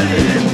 Amen.